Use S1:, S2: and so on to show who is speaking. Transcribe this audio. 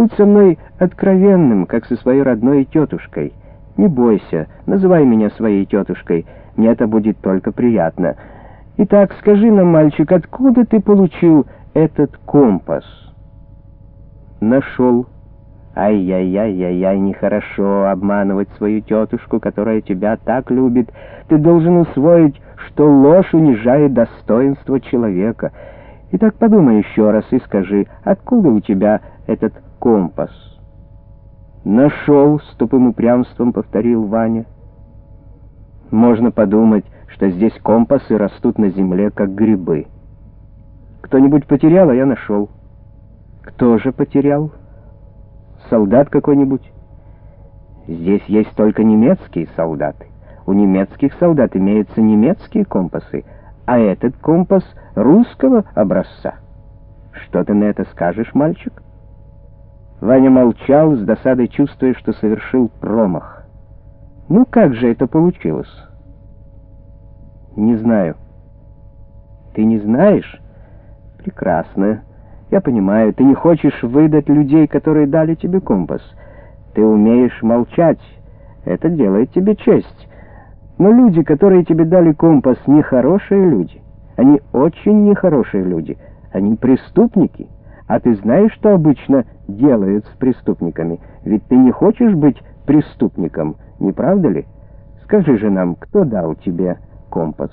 S1: Будь со мной откровенным, как со своей родной тетушкой. Не бойся, называй меня своей тетушкой. Мне это будет только приятно. Итак, скажи нам, мальчик, откуда ты получил этот компас?» «Нашел». Ай-яй-яй-яй-яй, нехорошо обманывать свою тетушку, которая тебя так любит. Ты должен усвоить, что ложь унижает достоинство человека. Итак, подумай еще раз и скажи, откуда у тебя этот компас? Нашел, с тупым упрямством повторил Ваня. Можно подумать, что здесь компасы растут на земле, как грибы. Кто-нибудь потерял, а я нашел. Кто же потерял? солдат какой-нибудь? Здесь есть только немецкие солдаты. У немецких солдат имеются немецкие компасы, а этот компас русского образца. Что ты на это скажешь, мальчик? Ваня молчал, с досадой чувствуя, что совершил промах. Ну как же это получилось? Не знаю. Ты не знаешь? Прекрасно. Я понимаю, ты не хочешь выдать людей, которые дали тебе компас. Ты умеешь молчать. Это делает тебе честь. Но люди, которые тебе дали компас, нехорошие люди. Они очень нехорошие люди. Они преступники. А ты знаешь, что обычно делают с преступниками? Ведь ты не хочешь быть преступником, не правда ли? Скажи же нам, кто дал тебе компас?»